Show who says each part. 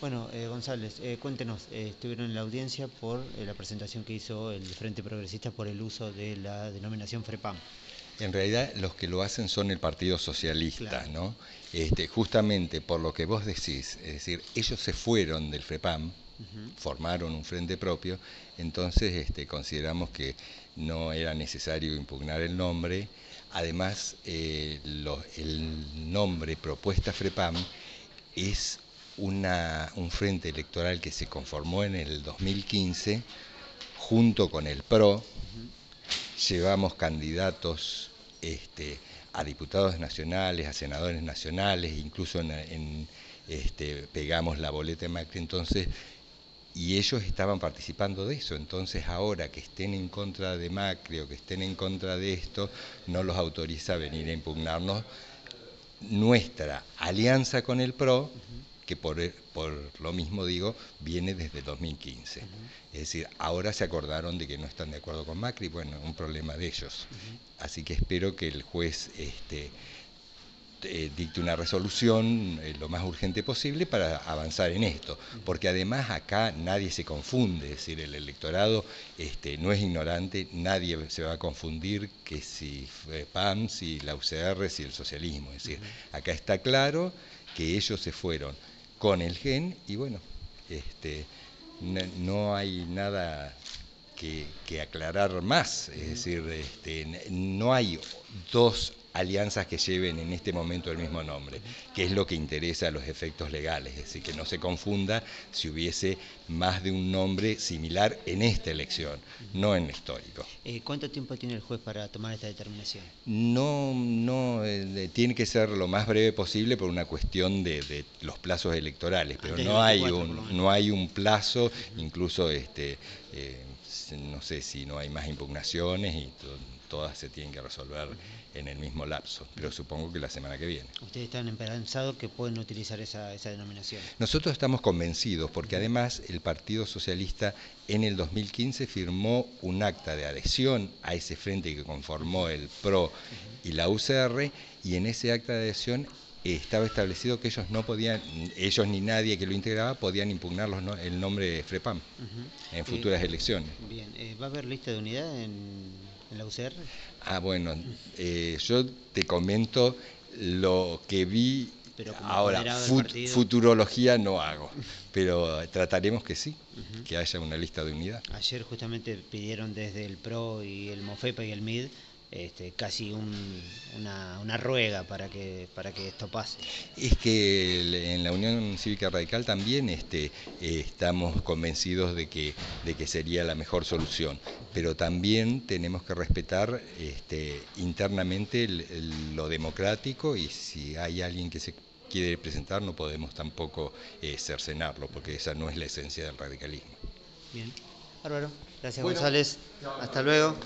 Speaker 1: Bueno, eh, González, eh, cuéntenos, eh, estuvieron en la audiencia por la presentación que hizo el Frente Progresista por el uso de la denominación FREPAM.
Speaker 2: En realidad los que lo hacen son el Partido Socialista, ¿no? Este, justamente por lo que vos decís, es decir, ellos se fueron del FREPAM, formaron un frente propio, entonces este, consideramos que no era necesario impugnar el nombre. Además, el nombre propuesta FREPAM es un frente electoral que se conformó en el 2015 junto con el PRO. Llevamos candidatos este, a diputados nacionales, a senadores nacionales, incluso en, este, pegamos la boleta de Macri entonces, y ellos estaban participando de eso. Entonces ahora que estén en contra de Macri o que estén en contra de esto, no los autoriza a venir a impugnarnos nuestra alianza con el PRO que por, por, lo mismo digo, viene desde 2015. Es decir, ahora se acordaron de que no están de acuerdo con Macri, bueno, un problema de ellos. Así que espero que el juez este, eh, dicte una resolución eh, lo más urgente posible para avanzar en esto, porque además acá nadie se confunde, es decir, el electorado este, no es ignorante, nadie se va a confundir que si PAM, si la UCR, si el socialismo, es decir, acá está claro que ellos se fueron con el gen y bueno, este, no, hay nada que, que, aclarar más, es decir, este, no hay dos alianzas que lleven en este momento el mismo nombre, que es lo que interesa a los efectos legales, es decir, que no se confunda si hubiese más de un nombre similar en esta elección, no en el histórico.
Speaker 1: Eh, ¿Cuánto tiempo tiene el juez para tomar esta determinación?
Speaker 2: No, no, eh, tiene que ser lo más breve posible por una cuestión de, los plazos electorales, pero no hay, un, no hay un plazo, incluso este, eh, no sé si no hay más impugnaciones y todas se tienen que resolver en el mismo lapso, pero supongo que la semana que viene.
Speaker 1: ¿Ustedes están esperanzados que pueden utilizar esa, denominación?
Speaker 2: Nosotros estamos convencidos, porque además el Partido Socialista en el 2015 firmó un acta de adhesión a ese frente que conformó el PRO y la UCR, y en ese acta de adhesión estaba establecido que ellos no podían, ellos ni nadie que lo integraba podían impugnar el nombre de FREPAM en futuras eh, elecciones.
Speaker 1: Bien, eh, ¿va a haber lista de unidad en, la UCR?
Speaker 2: Ah, bueno, eh, yo te comento lo que vi Ahora, futurología no hago, pero trataremos que sí, que haya una lista de unidad.
Speaker 1: Ayer justamente pidieron desde el PRO y el MOFEPA y el MID este, casi una, ruega para que, para que esto pase.
Speaker 2: Es que en la Unión Cívica Radical también este, estamos convencidos de que, de que sería la mejor solución, pero también tenemos que respetar este, internamente lo democrático y si hay alguien que se quiere presentar no podemos tampoco eh, cercenarlo, porque esa no es la esencia del radicalismo.
Speaker 1: Bien, bárbaro. Gracias González. Hasta luego.